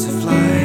to fly.